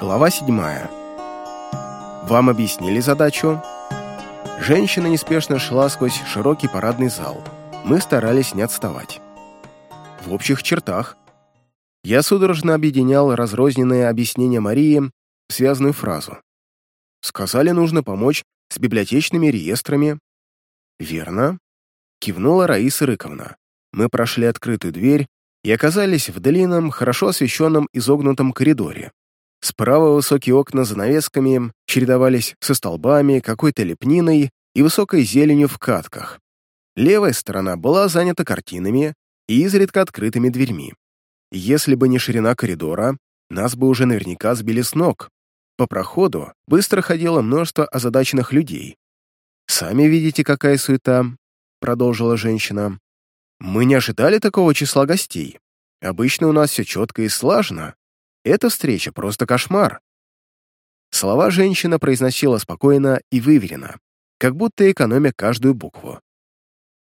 Глава 7. Вам объяснили задачу? Женщина неспешно шла сквозь широкий парадный зал. Мы старались не отставать. В общих чертах. Я судорожно объединял разрозненные объяснения Марии в связанную фразу. Сказали, нужно помочь с библиотечными реестрами. Верно. Кивнула Раиса Рыковна. Мы прошли открытую дверь и оказались в длинном, хорошо освещенном изогнутом коридоре. Справа высокие окна с занавесками чередовались со столбами, какой-то лепниной и высокой зеленью в катках. Левая сторона была занята картинами и изредка открытыми дверьми. Если бы не ширина коридора, нас бы уже наверняка сбили с ног. По проходу быстро ходило множество озадаченных людей. «Сами видите, какая суета», — продолжила женщина. «Мы не ожидали такого числа гостей. Обычно у нас все четко и слажено, эта встреча просто кошмар. Слова женщина произносила спокойно и выверенно, как будто экономя каждую букву.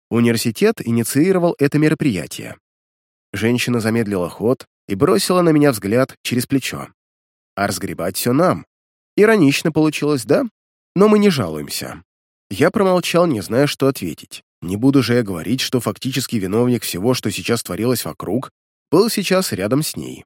Университет инициировал это мероприятие. Женщина замедлила ход и бросила на меня взгляд через плечо. А разгребать все нам. Иронично получилось, да? Но мы не жалуемся. Я промолчал, не зная, что ответить. Не буду же я говорить, что фактически виновник всего, что сейчас творилось вокруг, был сейчас рядом с ней.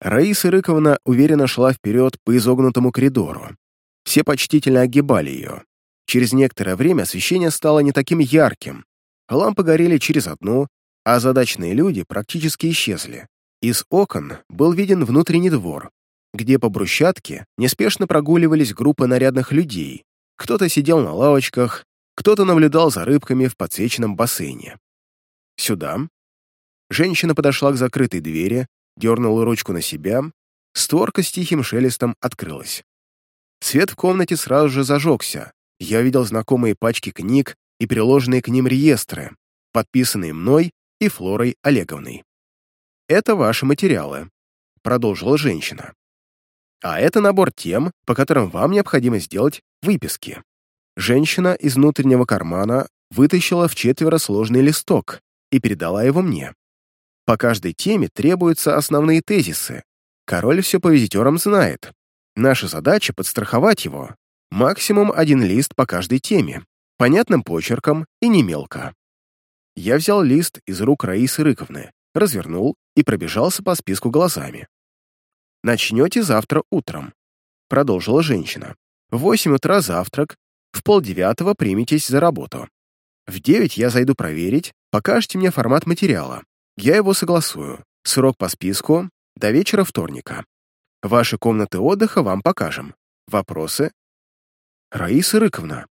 Раиса Рыковна уверенно шла вперед по изогнутому коридору. Все почтительно огибали ее. Через некоторое время освещение стало не таким ярким. Лампы горели через одну, а задачные люди практически исчезли. Из окон был виден внутренний двор, где по брусчатке неспешно прогуливались группы нарядных людей. Кто-то сидел на лавочках, кто-то наблюдал за рыбками в подсвеченном бассейне. Сюда. Женщина подошла к закрытой двери, дернула ручку на себя, створка с тихим шелестом открылась. Свет в комнате сразу же зажегся. Я видел знакомые пачки книг и приложенные к ним реестры, подписанные мной и Флорой Олеговной. «Это ваши материалы», — продолжила женщина. «А это набор тем, по которым вам необходимо сделать выписки». Женщина из внутреннего кармана вытащила в четверо сложный листок и передала его мне. По каждой теме требуются основные тезисы. Король все по визитерам знает. Наша задача — подстраховать его. Максимум один лист по каждой теме, понятным почерком и не мелко. Я взял лист из рук Раисы Рыковны, развернул и пробежался по списку глазами. «Начнете завтра утром», — продолжила женщина. «В восемь утра завтрак, в полдевятого приметесь за работу. В девять я зайду проверить, покажете мне формат материала. Я его согласую. Срок по списку до вечера вторника. Ваши комнаты отдыха вам покажем. Вопросы? Раиса Рыковна.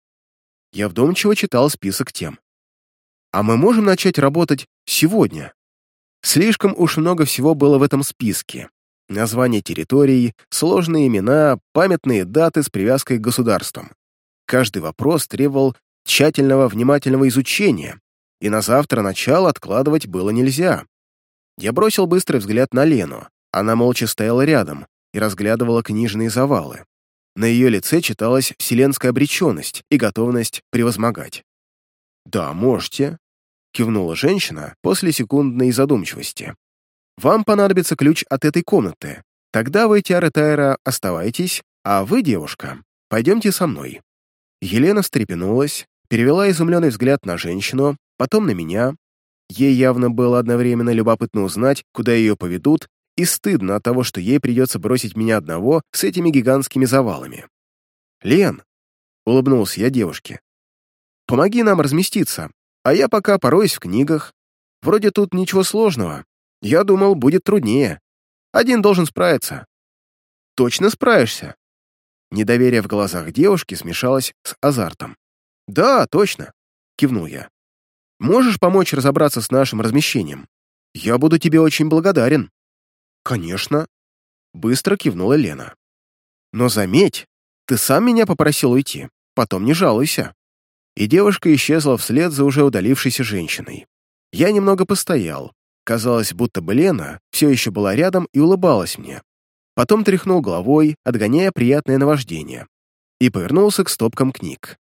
Я вдумчиво читал список тем. А мы можем начать работать сегодня? Слишком уж много всего было в этом списке. Названия территорий, сложные имена, памятные даты с привязкой к государствам. Каждый вопрос требовал тщательного, внимательного изучения, и на завтра начало откладывать было нельзя. Я бросил быстрый взгляд на Лену. Она молча стояла рядом и разглядывала книжные завалы. На ее лице читалась вселенская обреченность и готовность превозмогать. «Да, можете», — кивнула женщина после секундной задумчивости. «Вам понадобится ключ от этой комнаты. Тогда вы, Тиара Тайра, оставайтесь, а вы, девушка, пойдемте со мной». Елена встрепенулась, перевела изумленный взгляд на женщину, потом на меня. Ей явно было одновременно любопытно узнать, куда ее поведут, и стыдно от того, что ей придется бросить меня одного с этими гигантскими завалами. «Лен», — улыбнулся я девушке, — «помоги нам разместиться, а я пока пороюсь в книгах. Вроде тут ничего сложного. Я думал, будет труднее. Один должен справиться». «Точно справишься?» Недоверие в глазах девушки смешалось с азартом. «Да, точно», — кивнул я. Можешь помочь разобраться с нашим размещением? Я буду тебе очень благодарен». «Конечно», — быстро кивнула Лена. «Но заметь, ты сам меня попросил уйти, потом не жалуйся». И девушка исчезла вслед за уже удалившейся женщиной. Я немного постоял. Казалось, будто бы Лена все еще была рядом и улыбалась мне. Потом тряхнул головой, отгоняя приятное наваждение, и повернулся к стопкам книг.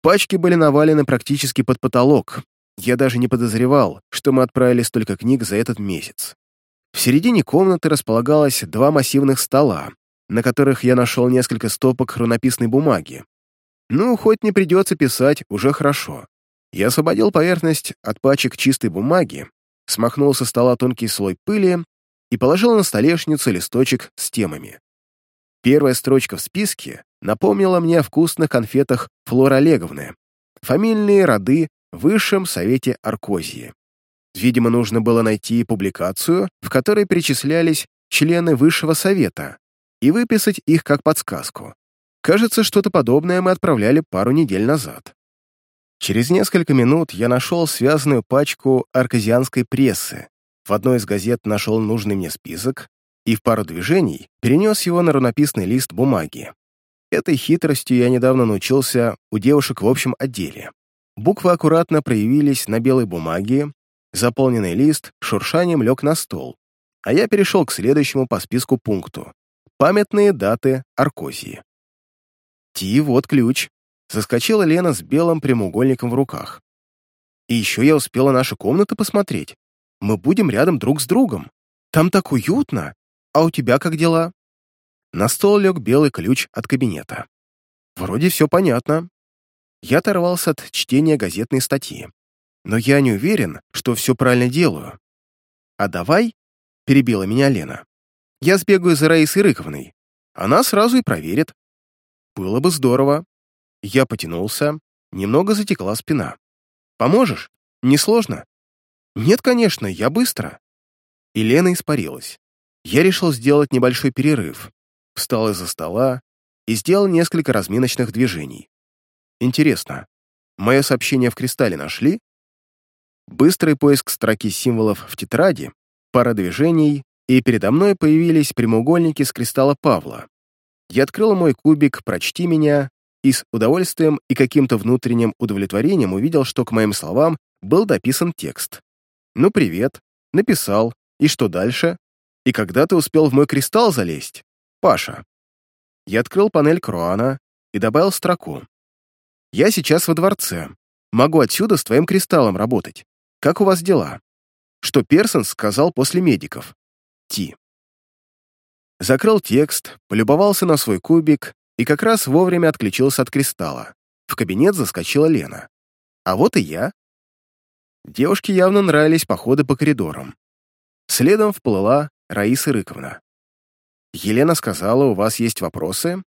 Пачки были навалены практически под потолок, я даже не подозревал, что мы отправили столько книг за этот месяц. В середине комнаты располагалось два массивных стола, на которых я нашел несколько стопок рунописной бумаги. Ну, хоть не придется писать, уже хорошо. Я освободил поверхность от пачек чистой бумаги, смахнул со стола тонкий слой пыли и положил на столешницу листочек с темами. Первая строчка в списке напомнила мне о вкусных конфетах Флоры Олеговны, фамильные роды Высшем Совете Аркозии. Видимо, нужно было найти публикацию, в которой перечислялись члены Высшего Совета, и выписать их как подсказку. Кажется, что-то подобное мы отправляли пару недель назад. Через несколько минут я нашел связанную пачку арказианской прессы, в одной из газет нашел нужный мне список и в пару движений перенес его на рунописный лист бумаги. Этой хитростью я недавно научился у девушек в общем отделе. Буквы аккуратно проявились на белой бумаге, заполненный лист шуршанием лег на стол, а я перешел к следующему по списку пункту. Памятные даты Аркозии. Ти, вот ключ. Заскочила Лена с белым прямоугольником в руках. И еще я успела наши комнаты посмотреть. Мы будем рядом друг с другом. Там так уютно. А у тебя как дела?» На стол лег белый ключ от кабинета. Вроде все понятно. Я оторвался от чтения газетной статьи. Но я не уверен, что все правильно делаю. «А давай», — перебила меня Лена, — «я сбегаю за Раисой Рыковной. Она сразу и проверит». «Было бы здорово». Я потянулся, немного затекла спина. «Поможешь? Несложно?» «Нет, конечно, я быстро». И Лена испарилась. Я решил сделать небольшой перерыв, встал из-за стола и сделал несколько разминочных движений. Интересно, мое сообщение в кристалле нашли? Быстрый поиск строки символов в тетради, пара движений, и передо мной появились прямоугольники с кристалла Павла. Я открыл мой кубик «Прочти меня» и с удовольствием и каким-то внутренним удовлетворением увидел, что к моим словам был дописан текст. «Ну, привет», написал, и что дальше? И когда ты успел в мой кристалл залезть? Паша. Я открыл панель Круана и добавил строку. Я сейчас во дворце. Могу отсюда с твоим кристаллом работать. Как у вас дела? Что Персон сказал после медиков. Ти. Закрыл текст, полюбовался на свой кубик и как раз вовремя отключился от кристалла. В кабинет заскочила Лена. А вот и я. Девушке явно нравились походы по коридорам. Следом вплыла Раиса Рыковна. «Елена сказала, у вас есть вопросы?»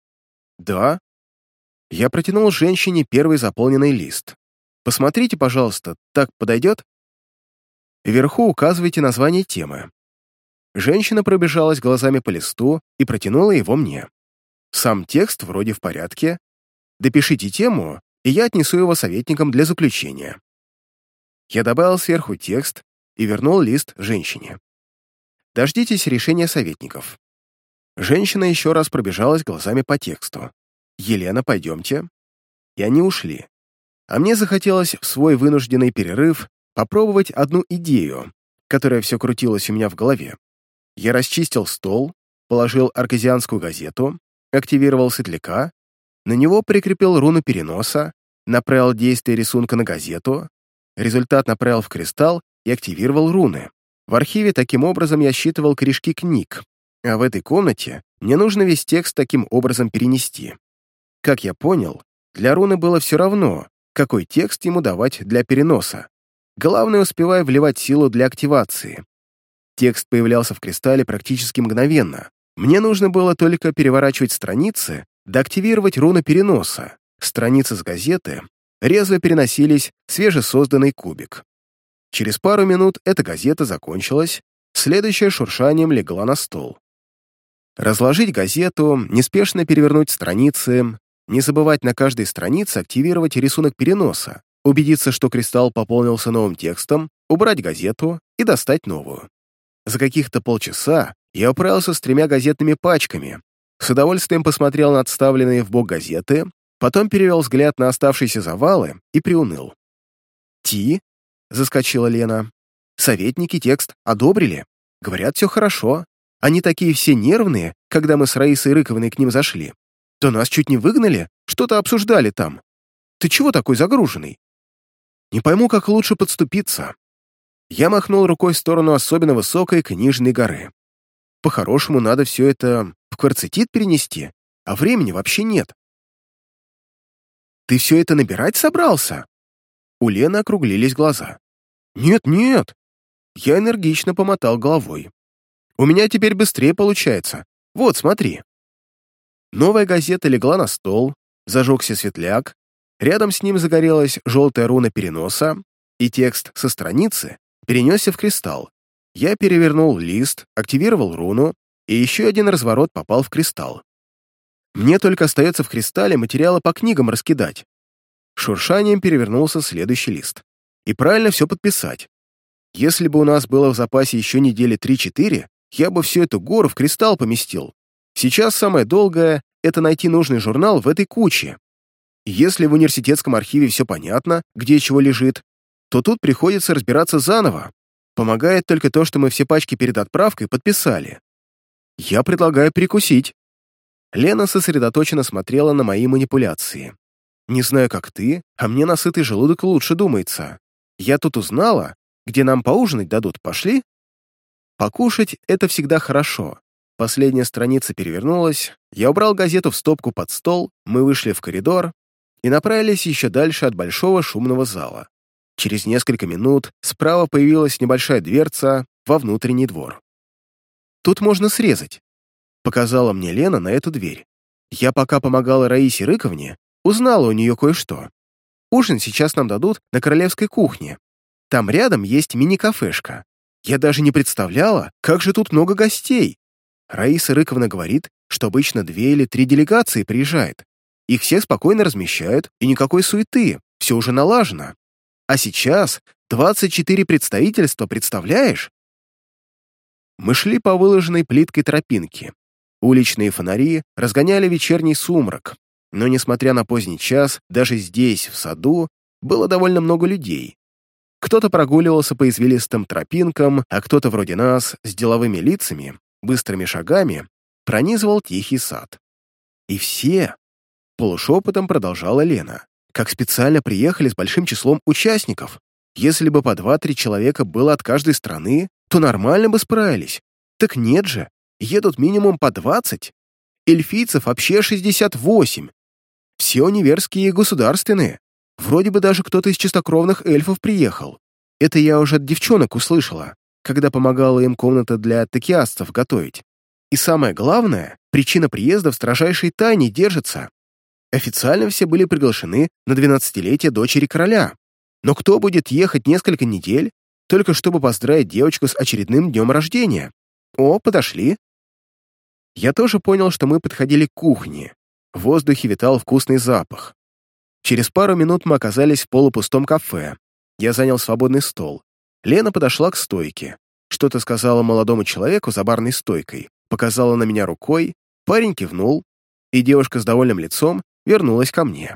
«Да». Я протянул женщине первый заполненный лист. «Посмотрите, пожалуйста, так подойдет?» Вверху указывайте название темы. Женщина пробежалась глазами по листу и протянула его мне. Сам текст вроде в порядке. Допишите тему, и я отнесу его советникам для заключения. Я добавил сверху текст и вернул лист женщине. Дождитесь решения советников. Женщина еще раз пробежалась глазами по тексту. «Елена, пойдемте». И они ушли. А мне захотелось в свой вынужденный перерыв попробовать одну идею, которая все крутилась у меня в голове. Я расчистил стол, положил арказианскую газету, активировал светляка, на него прикрепил руну переноса, направил действие рисунка на газету, результат направил в кристалл и активировал руны. В архиве таким образом я считывал корешки книг, а в этой комнате мне нужно весь текст таким образом перенести. Как я понял, для руны было все равно, какой текст ему давать для переноса. Главное, успевая вливать силу для активации. Текст появлялся в кристалле практически мгновенно. Мне нужно было только переворачивать страницы, да активировать руну переноса. Страницы с газеты резво переносились в свежесозданный кубик. Через пару минут эта газета закончилась, следующая шуршанием легла на стол. Разложить газету, неспешно перевернуть страницы, не забывать на каждой странице активировать рисунок переноса, убедиться, что кристалл пополнился новым текстом, убрать газету и достать новую. За каких-то полчаса я управился с тремя газетными пачками, с удовольствием посмотрел на отставленные в бок газеты, потом перевел взгляд на оставшиеся завалы и приуныл. Ти — заскочила Лена. «Советники текст одобрили. Говорят, все хорошо. Они такие все нервные, когда мы с Раисой Рыковной к ним зашли. То нас чуть не выгнали, что-то обсуждали там. Ты чего такой загруженный?» «Не пойму, как лучше подступиться». Я махнул рукой в сторону особенно высокой книжной горы. По-хорошему, надо все это в кварцетит перенести, а времени вообще нет. «Ты все это набирать собрался?» У Лены округлились глаза. «Нет-нет!» Я энергично помотал головой. «У меня теперь быстрее получается. Вот, смотри». Новая газета легла на стол, зажегся светляк, рядом с ним загорелась желтая руна переноса, и текст со страницы перенесся в кристалл. Я перевернул лист, активировал руну, и еще один разворот попал в кристалл. Мне только остается в кристалле материалы по книгам раскидать. Шуршанием перевернулся следующий лист. И правильно все подписать. Если бы у нас было в запасе еще недели 3-4, я бы всю эту гору в кристалл поместил. Сейчас самое долгое — это найти нужный журнал в этой куче. Если в университетском архиве все понятно, где чего лежит, то тут приходится разбираться заново. Помогает только то, что мы все пачки перед отправкой подписали. Я предлагаю перекусить. Лена сосредоточенно смотрела на мои манипуляции. Не знаю, как ты, а мне на сытый желудок лучше думается. Я тут узнала, где нам поужинать дадут, пошли? Покушать — это всегда хорошо. Последняя страница перевернулась, я убрал газету в стопку под стол, мы вышли в коридор и направились еще дальше от большого шумного зала. Через несколько минут справа появилась небольшая дверца во внутренний двор. «Тут можно срезать», — показала мне Лена на эту дверь. Я пока помогала Раисе Рыковне, узнала у нее кое-что. Ужин сейчас нам дадут на королевской кухне. Там рядом есть мини-кафешка. Я даже не представляла, как же тут много гостей. Раиса Рыковна говорит, что обычно две или три делегации приезжает. Их все спокойно размещают, и никакой суеты, все уже налажено. А сейчас 24 представительства, представляешь? Мы шли по выложенной плиткой тропинке. Уличные фонари разгоняли вечерний сумрак, но, несмотря на поздний час, даже здесь, в саду, было довольно много людей. Кто-то прогуливался по извилистым тропинкам, а кто-то вроде нас, с деловыми лицами, быстрыми шагами, пронизывал тихий сад. И все, полушепотом продолжала Лена, как специально приехали с большим числом участников. Если бы по два-три человека было от каждой страны, то нормально бы справились. Так нет же, едут минимум по двадцать. Эльфийцев вообще шестьдесят восемь. Все универские и государственные. Вроде бы даже кто-то из чистокровных эльфов приехал. Это я уже от девчонок услышала, когда помогала им комната для токиастов готовить. И самое главное, причина приезда в строжайшей тайне держится. Официально все были приглашены на 12-летие дочери короля. Но кто будет ехать несколько недель, только чтобы поздравить девочку с очередным днем рождения? О, подошли. Я тоже понял, что мы подходили к кухне. В воздухе витал вкусный запах. Через пару минут мы оказались в полупустом кафе. Я занял свободный стол. Лена подошла к стойке. Что-то сказала молодому человеку за барной стойкой, показала на меня рукой, парень кивнул, и девушка с довольным лицом вернулась ко мне.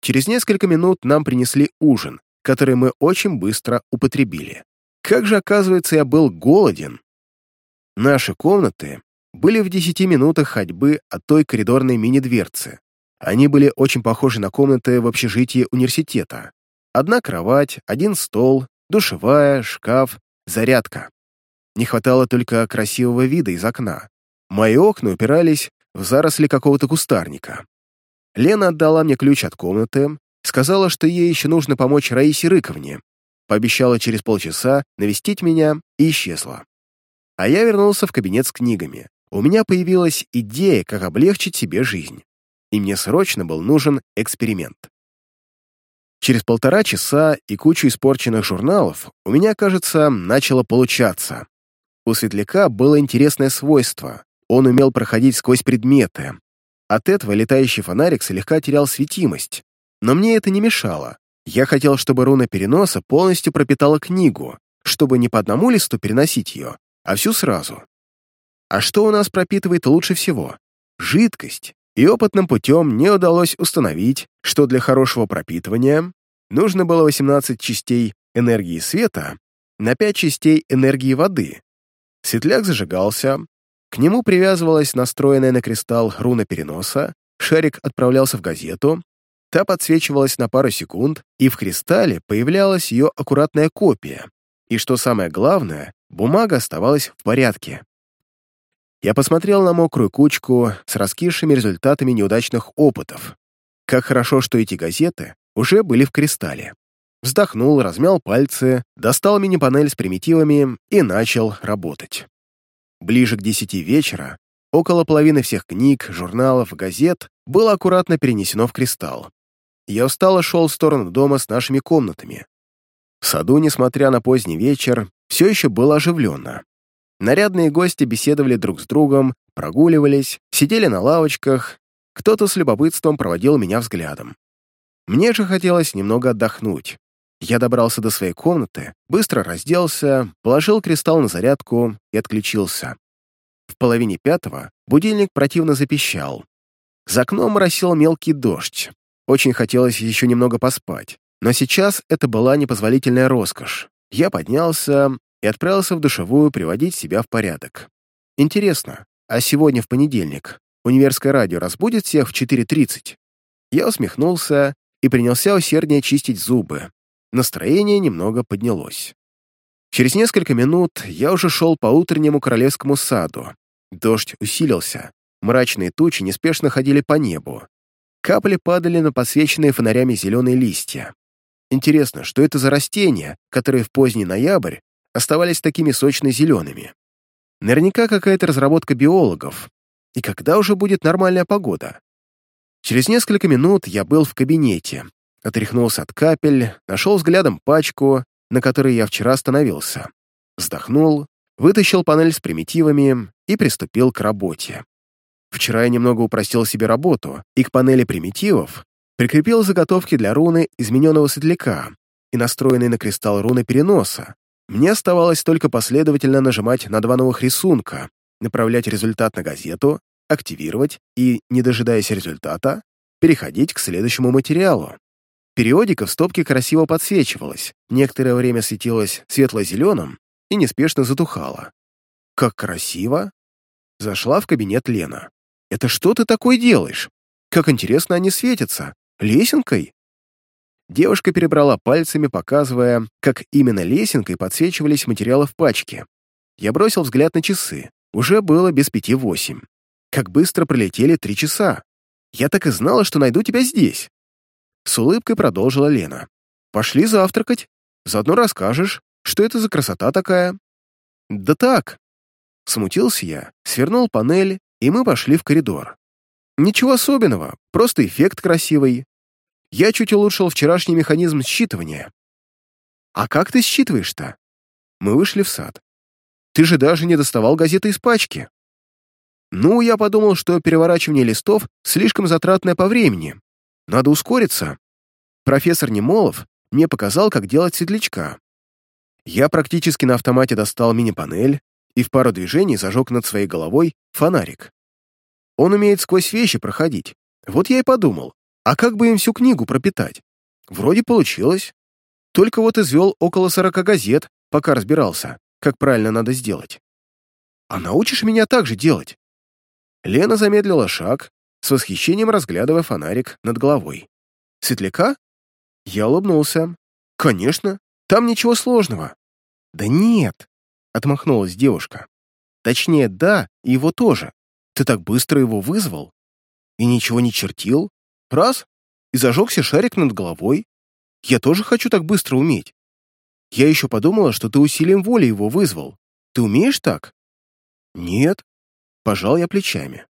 Через несколько минут нам принесли ужин, который мы очень быстро употребили. Как же, оказывается, я был голоден. Наши комнаты были в десяти минутах ходьбы от той коридорной мини-дверцы. Они были очень похожи на комнаты в общежитии университета. Одна кровать, один стол, душевая, шкаф, зарядка. Не хватало только красивого вида из окна. Мои окна упирались в заросли какого-то кустарника. Лена отдала мне ключ от комнаты, сказала, что ей еще нужно помочь Раисе Рыковне, пообещала через полчаса навестить меня и исчезла. А я вернулся в кабинет с книгами. У меня появилась идея, как облегчить себе жизнь. И мне срочно был нужен эксперимент. Через полтора часа и кучу испорченных журналов у меня, кажется, начало получаться. У светляка было интересное свойство. Он умел проходить сквозь предметы, от этого летающий фонарик слегка терял светимость, но мне это не мешало. Я хотел, чтобы руна переноса полностью пропитала книгу, чтобы не по одному листу переносить ее, а всю сразу. А что у нас пропитывает лучше всего? Жидкость. И опытным путем мне удалось установить, что для хорошего пропитывания нужно было 18 частей энергии света на 5 частей энергии воды. Светляк зажигался, к нему привязывалась настроенная на кристалл руна переноса, шарик отправлялся в газету, та подсвечивалась на пару секунд, и в кристалле появлялась ее аккуратная копия. И что самое главное, бумага оставалась в порядке. Я посмотрел на мокрую кучку с раскисшими результатами неудачных опытов. Как хорошо, что эти газеты уже были в кристалле. Вздохнул, размял пальцы, достал мини-панель с примитивами и начал работать. Ближе к десяти вечера около половины всех книг, журналов, газет было аккуратно перенесено в кристалл. Я устало шел в сторону дома с нашими комнатами. В саду, несмотря на поздний вечер, все еще было оживленно. Нарядные гости беседовали друг с другом, прогуливались, сидели на лавочках, кто-то с любопытством проводил меня взглядом. Мне же хотелось немного отдохнуть. Я добрался до своей комнаты, быстро разделся, положил кристалл на зарядку и отключился. В половине пятого будильник противно запищал. За окном моросил мелкий дождь. Очень хотелось еще немного поспать, но сейчас это была непозволительная роскошь. Я поднялся и отправился в душевую приводить себя в порядок. Интересно, а сегодня в понедельник универское радио разбудит всех в 4.30? Я усмехнулся и принялся усерднее чистить зубы. Настроение немного поднялось. Через несколько минут я уже шел по утреннему королевскому саду. Дождь усилился, мрачные тучи неспешно ходили по небу. Капли падали на подсвеченные фонарями зеленые листья. Интересно, что это за растения, которые в поздний ноябрь оставались такими сочно-зелеными? Наверняка какая-то разработка биологов. И когда уже будет нормальная погода? Через несколько минут я был в кабинете, отряхнулся от капель, нашел взглядом пачку, на которой я вчера остановился. Вздохнул, вытащил панель с примитивами и приступил к работе. Вчера я немного упростил себе работу и к панели примитивов прикрепил заготовки для руны измененного светляка и настроенный на кристалл руны переноса. Мне оставалось только последовательно нажимать на два новых рисунка, направлять результат на газету, активировать и, не дожидаясь результата, переходить к следующему материалу. Периодика в стопке красиво подсвечивалась, некоторое время светилась светло-зеленым и неспешно затухала. «Как красиво!» Зашла в кабинет Лена. Это что ты такое делаешь? Как интересно они светятся. Лесенкой?» Девушка перебрала пальцами, показывая, как именно лесенкой подсвечивались материалы в пачке. Я бросил взгляд на часы. Уже было без пяти восемь. Как быстро пролетели три часа. Я так и знала, что найду тебя здесь. С улыбкой продолжила Лена. «Пошли завтракать. Заодно расскажешь, что это за красота такая». «Да так». Смутился я, свернул панель и мы пошли в коридор. Ничего особенного, просто эффект красивый. Я чуть улучшил вчерашний механизм считывания. А как ты считываешь-то? Мы вышли в сад. Ты же даже не доставал газеты из пачки. Ну, я подумал, что переворачивание листов слишком затратное по времени. Надо ускориться. Профессор Немолов мне показал, как делать светлячка. Я практически на автомате достал мини-панель, и в пару движений зажег над своей головой фонарик. Он умеет сквозь вещи проходить. Вот я и подумал, а как бы им всю книгу пропитать? Вроде получилось. Только вот извел около сорока газет, пока разбирался, как правильно надо сделать. А научишь меня так же делать? Лена замедлила шаг, с восхищением разглядывая фонарик над головой. Светляка? Я улыбнулся. Конечно, там ничего сложного. Да нет, Отмахнулась девушка. Точнее, да, и его тоже. Ты так быстро его вызвал. И ничего не чертил. Раз, и зажегся шарик над головой. Я тоже хочу так быстро уметь. Я еще подумала, что ты усилием воли его вызвал. Ты умеешь так? Нет. Пожал я плечами.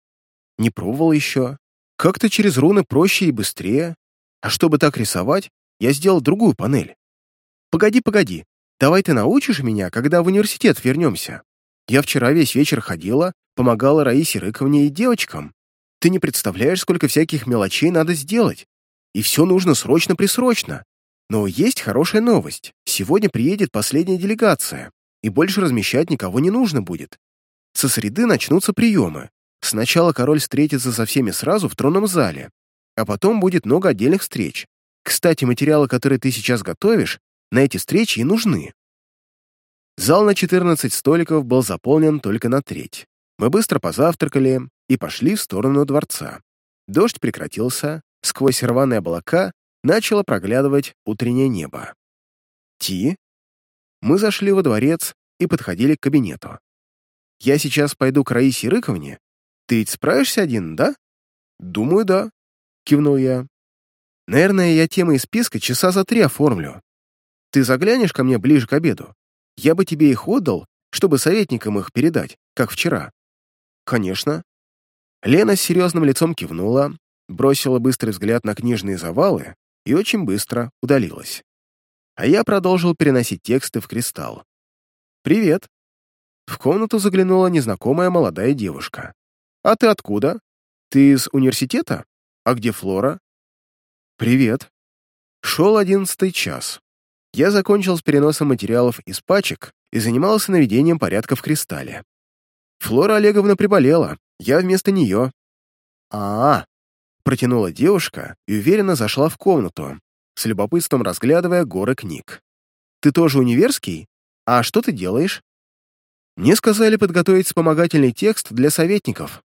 Не пробовал еще. Как-то через руны проще и быстрее. А чтобы так рисовать, я сделал другую панель. Погоди, погоди. Давай ты научишь меня, когда в университет вернемся. Я вчера весь вечер ходила, помогала Раисе Рыковне и девочкам. Ты не представляешь, сколько всяких мелочей надо сделать. И все нужно срочно-присрочно. Но есть хорошая новость. Сегодня приедет последняя делегация, и больше размещать никого не нужно будет. Со среды начнутся приемы. Сначала король встретится со всеми сразу в тронном зале, а потом будет много отдельных встреч. Кстати, материалы, которые ты сейчас готовишь, на эти встречи и нужны. Зал на 14 столиков был заполнен только на треть. Мы быстро позавтракали и пошли в сторону дворца. Дождь прекратился, сквозь рваные облака начало проглядывать утреннее небо. Ти? Мы зашли во дворец и подходили к кабинету. Я сейчас пойду к Раисе Рыковне. Ты ведь справишься один, да? Думаю, да. Кивнул я. Наверное, я темы из списка часа за три оформлю. Ты заглянешь ко мне ближе к обеду? Я бы тебе их отдал, чтобы советникам их передать, как вчера. Конечно. Лена с серьезным лицом кивнула, бросила быстрый взгляд на книжные завалы и очень быстро удалилась. А я продолжил переносить тексты в кристалл. «Привет!» В комнату заглянула незнакомая молодая девушка. «А ты откуда? Ты из университета? А где Флора?» «Привет!» Шел одиннадцатый час. Я закончил с переносом материалов из пачек и занимался наведением порядка в кристалле. Флора Олеговна приболела, я вместо нее. а, -а, -а протянула девушка и уверенно зашла в комнату, с любопытством разглядывая горы книг. «Ты тоже универский? А что ты делаешь?» Мне сказали подготовить вспомогательный текст для советников.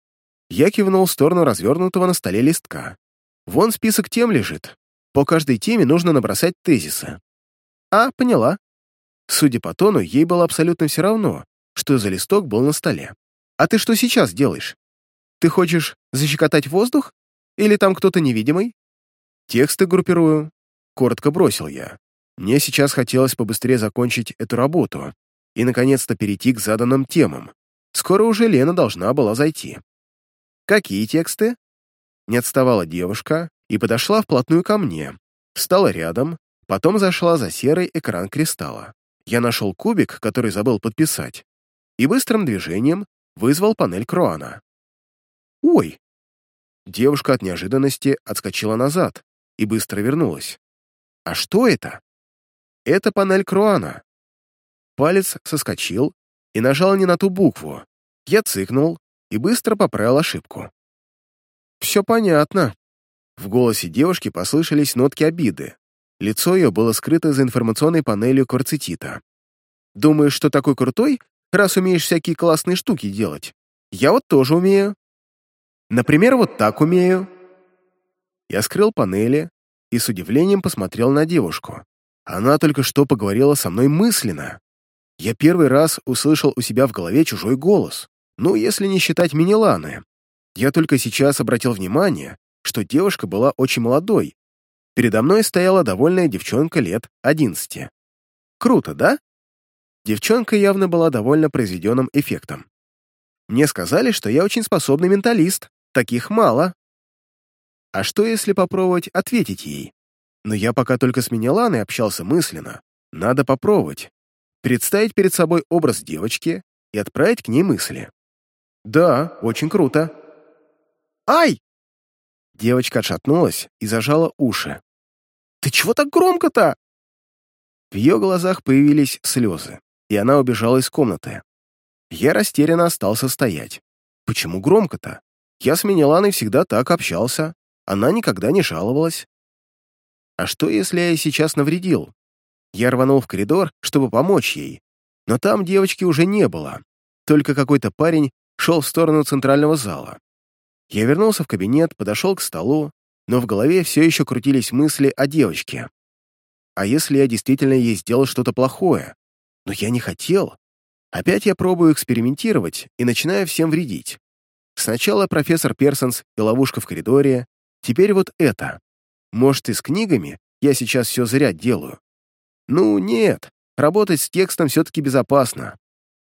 Я кивнул в сторону развернутого на столе листка. Вон список тем лежит. По каждой теме нужно набросать тезисы. А, поняла. Судя по тону, ей было абсолютно все равно, что за листок был на столе. А ты что сейчас делаешь? Ты хочешь защекотать воздух? Или там кто-то невидимый? Тексты группирую. Коротко бросил я. Мне сейчас хотелось побыстрее закончить эту работу и, наконец-то, перейти к заданным темам. Скоро уже Лена должна была зайти. «Какие тексты?» Не отставала девушка и подошла вплотную ко мне, встала рядом, потом зашла за серый экран кристалла. Я нашел кубик, который забыл подписать, и быстрым движением вызвал панель Круана. «Ой!» Девушка от неожиданности отскочила назад и быстро вернулась. «А что это?» «Это панель Круана». Палец соскочил и нажал не на ту букву. Я цыкнул и быстро поправил ошибку. «Все понятно». В голосе девушки послышались нотки обиды. Лицо ее было скрыто за информационной панелью кварцетита. «Думаешь, что такой крутой, раз умеешь всякие классные штуки делать? Я вот тоже умею. Например, вот так умею». Я скрыл панели и с удивлением посмотрел на девушку. Она только что поговорила со мной мысленно. Я первый раз услышал у себя в голове чужой голос. Ну, если не считать Миниланы. Я только сейчас обратил внимание, что девушка была очень молодой. Передо мной стояла довольная девчонка лет 11. Круто, да? Девчонка явно была довольна произведенным эффектом. Мне сказали, что я очень способный менталист, таких мало. А что, если попробовать ответить ей? Но я пока только с Миниланой общался мысленно. Надо попробовать. Представить перед собой образ девочки и отправить к ней мысли. Да, очень круто. Ай! Девочка отшатнулась и зажала уши. «Ты чего так громко-то?» В ее глазах появились слезы, и она убежала из комнаты. Я растерянно остался стоять. Почему громко-то? Я с Миниланой всегда так общался. Она никогда не жаловалась. А что, если я ей сейчас навредил? Я рванул в коридор, чтобы помочь ей. Но там девочки уже не было. Только какой-то парень шел в сторону центрального зала. Я вернулся в кабинет, подошел к столу, но в голове все еще крутились мысли о девочке. А если я действительно ей сделал что-то плохое? Но я не хотел. Опять я пробую экспериментировать и начинаю всем вредить. Сначала профессор Персонс и ловушка в коридоре, теперь вот это. Может, и с книгами я сейчас все зря делаю? Ну, нет, работать с текстом все-таки безопасно.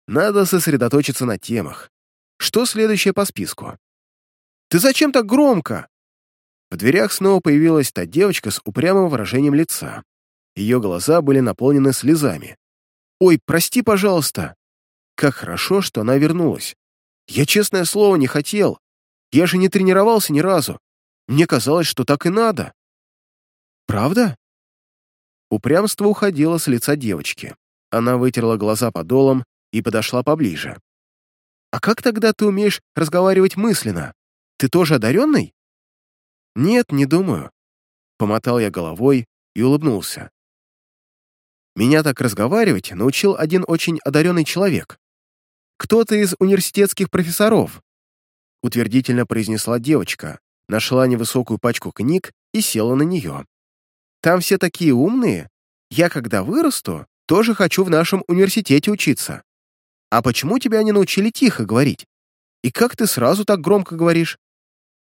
Надо сосредоточиться на темах. Что следующее по списку? Ты зачем так громко?» В дверях снова появилась та девочка с упрямым выражением лица. Ее глаза были наполнены слезами. «Ой, прости, пожалуйста!» Как хорошо, что она вернулась. Я, честное слово, не хотел. Я же не тренировался ни разу. Мне казалось, что так и надо. Правда? Упрямство уходило с лица девочки. Она вытерла глаза подолом и подошла поближе. «А как тогда ты умеешь разговаривать мысленно?» Ты тоже одаренный?» «Нет, не думаю», — помотал я головой и улыбнулся. Меня так разговаривать научил один очень одаренный человек. Кто-то из университетских профессоров, утвердительно произнесла девочка, нашла невысокую пачку книг и села на нее. Там все такие умные. Я, когда вырасту, тоже хочу в нашем университете учиться. А почему тебя не научили тихо говорить? И как ты сразу так громко говоришь?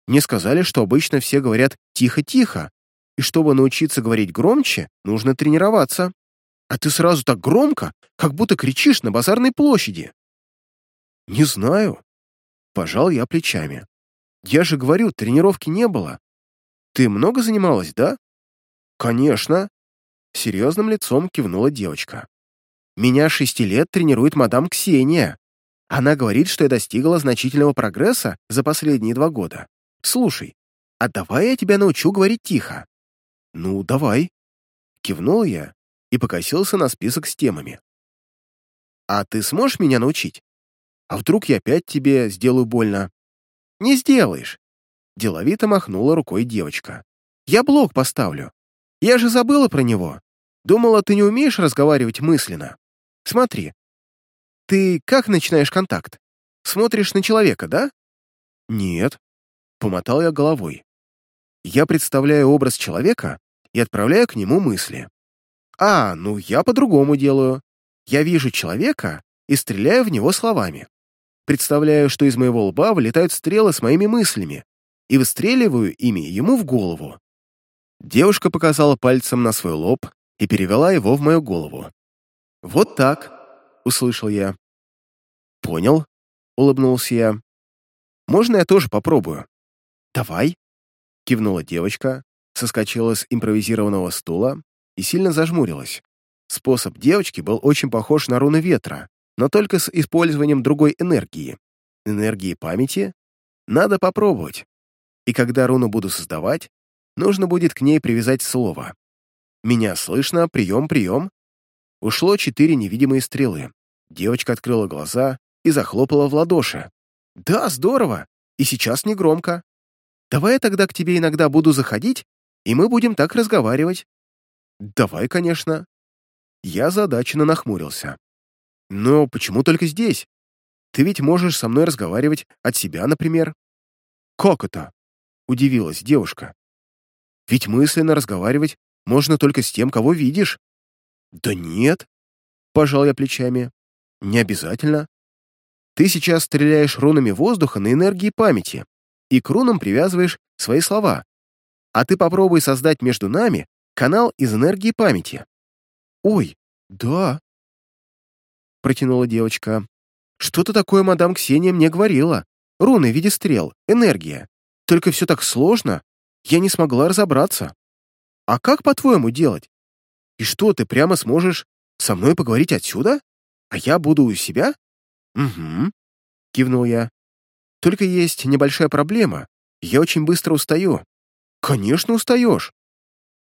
Мне сказали, что обычно все говорят «тихо-тихо», и чтобы научиться говорить громче, нужно тренироваться. А ты сразу так громко, как будто кричишь на базарной площади. Не знаю. Пожал я плечами. Я же говорю, тренировки не было. Ты много занималась, да? Конечно. Серьезным лицом кивнула девочка. Меня шести лет тренирует мадам Ксения. Она говорит, что я достигла значительного прогресса за последние два года. Слушай, а давай я тебя научу говорить тихо. Ну, давай. Кивнул я и покосился на список с темами. А ты сможешь меня научить? А вдруг я опять тебе сделаю больно? Не сделаешь. Деловито махнула рукой девочка. Я блок поставлю. Я же забыла про него. Думала, ты не умеешь разговаривать мысленно. Смотри. Ты как начинаешь контакт? Смотришь на человека, да? Нет. Помотал я головой. Я представляю образ человека и отправляю к нему мысли. А, ну я по-другому делаю. Я вижу человека и стреляю в него словами. Представляю, что из моего лба вылетают стрелы с моими мыслями и выстреливаю ими ему в голову. Девушка показала пальцем на свой лоб и перевела его в мою голову. «Вот так», — услышал я. «Понял», — улыбнулся я. «Можно я тоже попробую?» «Давай», — кивнула девочка, соскочила с импровизированного стула и сильно зажмурилась. Способ девочки был очень похож на руны ветра, но только с использованием другой энергии. Энергии памяти надо попробовать. И когда руну буду создавать, нужно будет к ней привязать слово. «Меня слышно, прием, прием». Ушло четыре невидимые стрелы. Девочка открыла глаза и захлопала в ладоши. «Да, здорово! И сейчас не громко. Давай я тогда к тебе иногда буду заходить, и мы будем так разговаривать». «Давай, конечно». Я задаченно нахмурился. «Но почему только здесь? Ты ведь можешь со мной разговаривать от себя, например». «Как это?» — удивилась девушка. «Ведь мысленно разговаривать можно только с тем, кого видишь». «Да нет», — пожал я плечами. «Не обязательно. Ты сейчас стреляешь рунами воздуха на энергии памяти и к рунам привязываешь свои слова. А ты попробуй создать между нами канал из энергии памяти». «Ой, да», — протянула девочка. «Что-то такое мадам Ксения мне говорила. Руны в виде стрел, энергия. Только все так сложно, я не смогла разобраться. А как, по-твоему, делать? И что, ты прямо сможешь со мной поговорить отсюда? А я буду у себя? Угу, кивнул я. Только есть небольшая проблема. Я очень быстро устаю. Конечно, устаешь.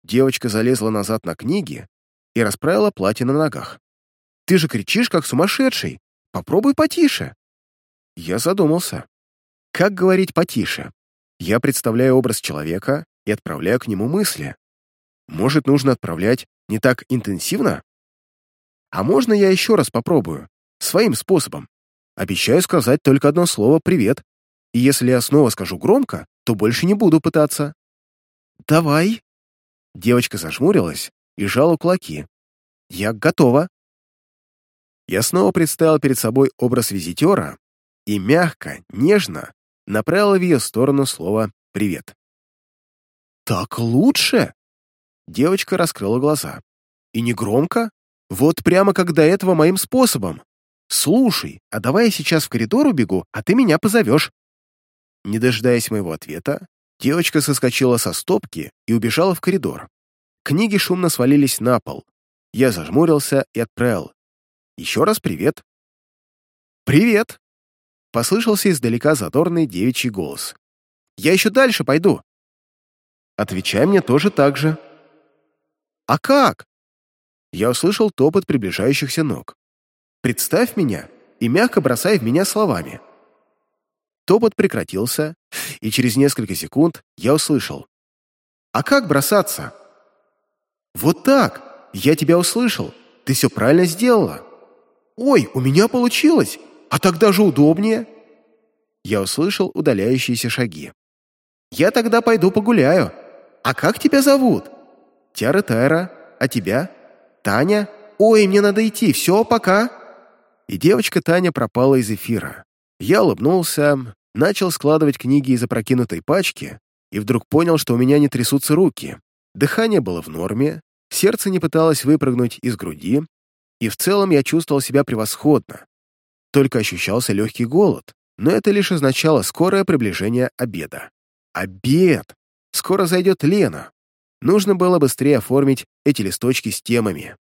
Девочка залезла назад на книги и расправила платье на ногах. Ты же кричишь, как сумасшедший. Попробуй потише. Я задумался. Как говорить потише? Я представляю образ человека и отправляю к нему мысли. Может, нужно отправлять не так интенсивно? А можно я еще раз попробую? Своим способом. Обещаю сказать только одно слово «привет». И если я снова скажу громко, то больше не буду пытаться. «Давай». Девочка зажмурилась и сжала кулаки. «Я готова». Я снова представил перед собой образ визитера и мягко, нежно направила в ее сторону слово «привет». «Так лучше?» Девочка раскрыла глаза. «И не громко? Вот прямо как до этого моим способом. Слушай, а давай я сейчас в коридор убегу, а ты меня позовешь». Не дожидаясь моего ответа, девочка соскочила со стопки и убежала в коридор. Книги шумно свалились на пол. Я зажмурился и отправил. «Еще раз привет». «Привет!» Послышался издалека задорный девичий голос. «Я еще дальше пойду!» «Отвечай мне тоже так же». «А как?» Я услышал топот приближающихся ног. «Представь меня и мягко бросай в меня словами». Топот прекратился, и через несколько секунд я услышал. «А как бросаться?» «Вот так! Я тебя услышал! Ты все правильно сделала!» «Ой, у меня получилось! А так даже удобнее!» Я услышал удаляющиеся шаги. «Я тогда пойду погуляю. А как тебя зовут?» «Тяра Тайра. А тебя?» «Таня? Ой, мне надо идти. Все, пока!» и девочка Таня пропала из эфира. Я улыбнулся, начал складывать книги из опрокинутой пачки и вдруг понял, что у меня не трясутся руки. Дыхание было в норме, сердце не пыталось выпрыгнуть из груди, и в целом я чувствовал себя превосходно. Только ощущался легкий голод, но это лишь означало скорое приближение обеда. Обед! Скоро зайдет Лена. Нужно было быстрее оформить эти листочки с темами.